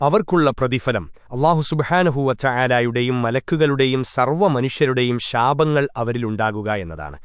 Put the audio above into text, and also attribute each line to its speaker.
Speaker 1: അവർക്കുള്ള പ്രതിഫലം അള്ളാഹു സുബാനഹുവ ചായാലായുടെയും മലക്കുകളുടെയും സർവ മനുഷ്യരുടെയും ശാപങ്ങൾ അവരിലുണ്ടാകുക എന്നതാണ്.